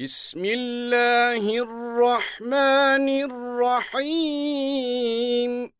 بسم الله الرحمن الرحيم.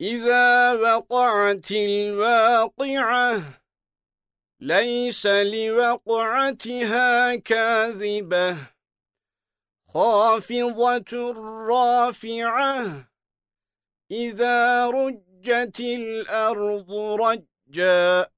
إذا وقعت الواقعة ليس لوقعتها كاذبة. خافضة رافعة إذا رجت الأرض رجاً.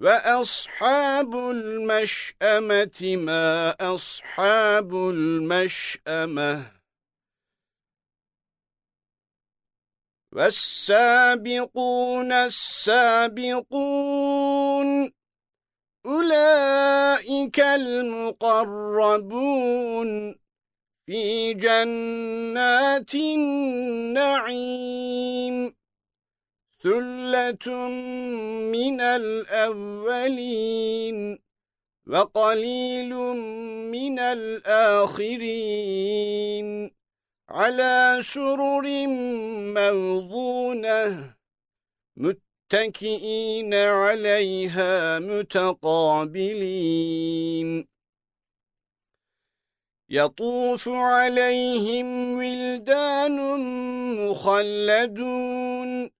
وَأَصْحَابُ الْمَشْأَمَةِ مَا أَصْحَابُ الْمَشْأَمَةِ وَالسَّابِقُونَ السَّابِقُونَ أُولَئِكَ الْمُقَرَّبُونَ فِي جَنَّاتِ النَّعِيمِ ثُلَّةٌ مِنَ الْأَوَّلِينَ وَقَلِيلٌ مِنَ الْآخِرِينَ عَلَى سُرُرٍ مَوْضُونَةٍ مُتَّكِئِينَ عَلَيْهَا مُتَقَابِلِينَ يَطُوفُ عَلَيْهِمْ وِلْدَانٌ مُخَلَّدُونَ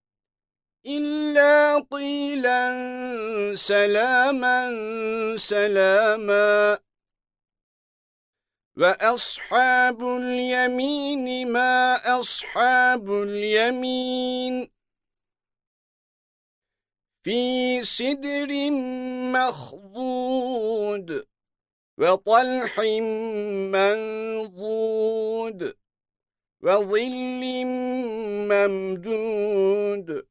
إلا قيلا سلاما سلاما. وأصحاب اليمين ما أصحاب اليمين؟ في سدر مخضود وطلح منضود وظل ممدود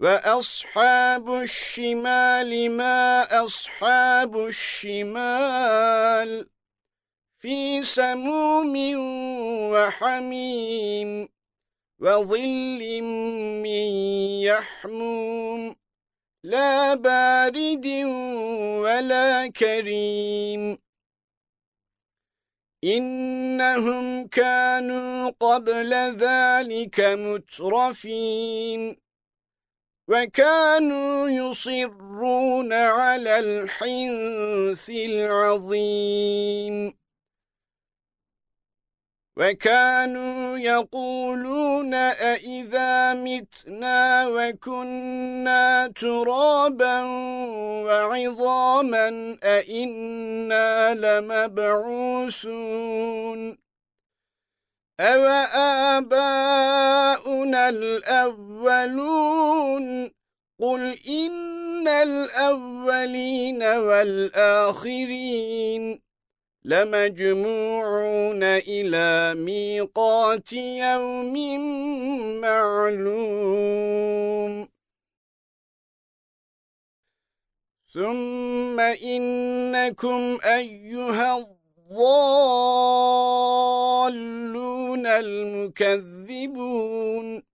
وأصحاب الشمال ما أصحاب الشمال في سموم وحميم وظل من يحموم لا بارد ولا كريم إنهم كانوا قبل ذلك مترفين وَكَانُوا يُصِرُّونَ عَلَى الْحِنثِ الْعَظِيمِ. وَكَانُوا يَقُولُونَ أَإِذَا مِتْنَا وَكُنَّا تُرَابًا وَعِظَامًا أَإِنَّا لَمَبْعُوثُونَ. أَوَآبَاؤُنَا الْأَوَّلُونَ. قُلْ إِنَّ الْأَوَّلِينَ وَالْآخِرِينَ لَمَجْمُوعُونَ إِلَى مِيقَاتِ يَوْمٍ مَّعْلُومٍ. ثُمَّ إِنَّكُمْ أَيُّهَا الضَّالُّونَ الْمُكَذِّبُونَ.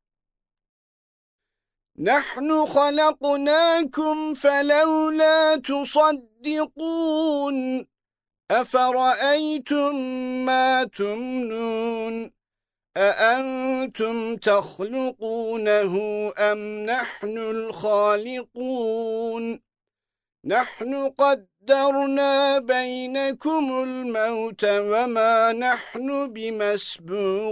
نحن خلقناكم فلولا تصدقون أفرأيتم ما تمنون أأنتم تخلقونه أم نحن الخالقون نحن قدرنا بينكم الموت وما نحن بمسبوقين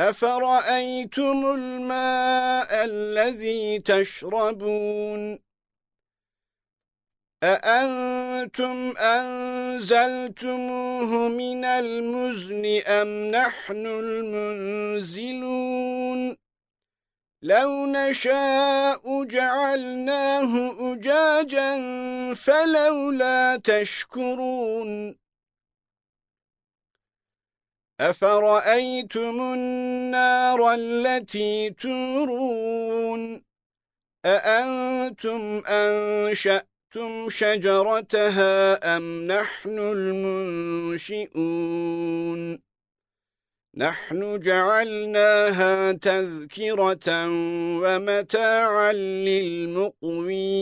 أَفَرَأَيْتُمُ الْمَاءَ الَّذِي تَشْرَبُونَ؟ أَأَنْتُمْ أَنزَلْتُمُوهُ مِنَ الْمُزْنِ أَمْ نَحْنُ الْمُنزِلُونَ؟ لَوْ نَشَاءُ جَعَلْنَاهُ أُجَاجًا فَلَوْلَا تَشْكُرُونَ أَفَرَأَيْتُمُ النَّارَ الَّتِي تُورُونَ أَأَنْتُمْ أَنشَأْتُمْ شَجَرَتَهَا أَمْ نَحْنُ الْمُنشِئُونَ نَحْنُ جَعَلْنَاهَا تَذْكِرَةً وَمَتَاعًا لِلْمُقْوِينَ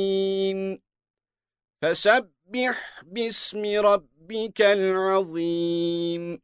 فَسَبِّحْ بِاسْمِ رَبِّكَ الْعَظِيمِ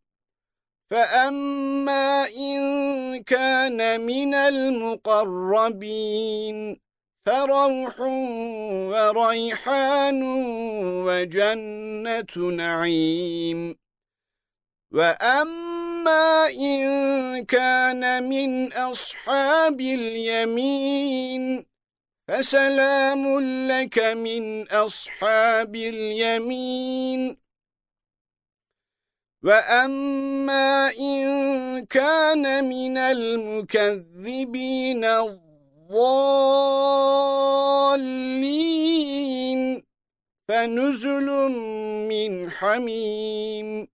فأما إن كان من المقربين فروح وريحان وجنة نعيم وَأَمَّا إِن كَانَ مِنْ أَصْحَابِ الْيَمِينِ فَسَلَامٌ لَكَ مِنْ أَصْحَابِ الْيَمِينِ وَأَمَّا إِن كَانَ مِنَ الْمُكَذِّبِينَ الضَّالِّينَ فَنُزُلٌ مِّنْ حَمِيمٍ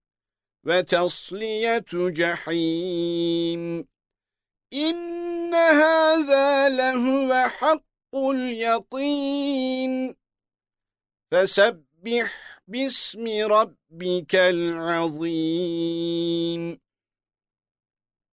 وتصلية جحيم إن هذا لهو حق اليقين فسبح باسم ربك العظيم